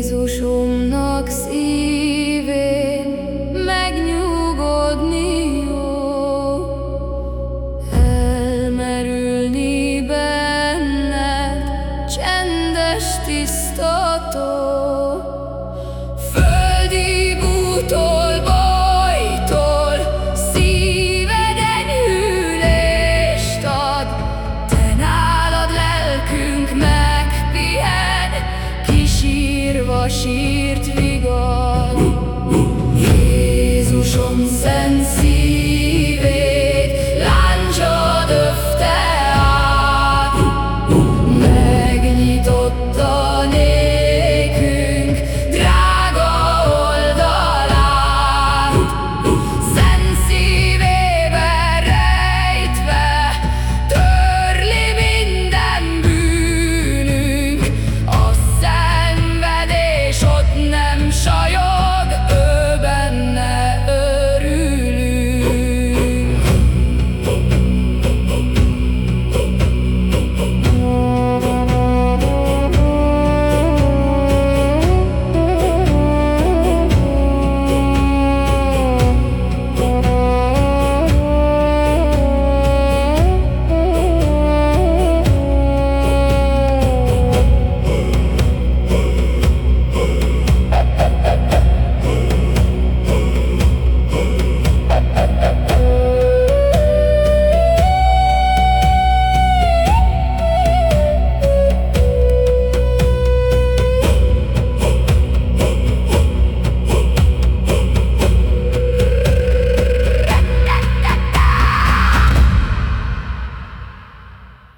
Jézusomnak szívén megnyugodni jó, elmerülni benned csendes tisztató. sírt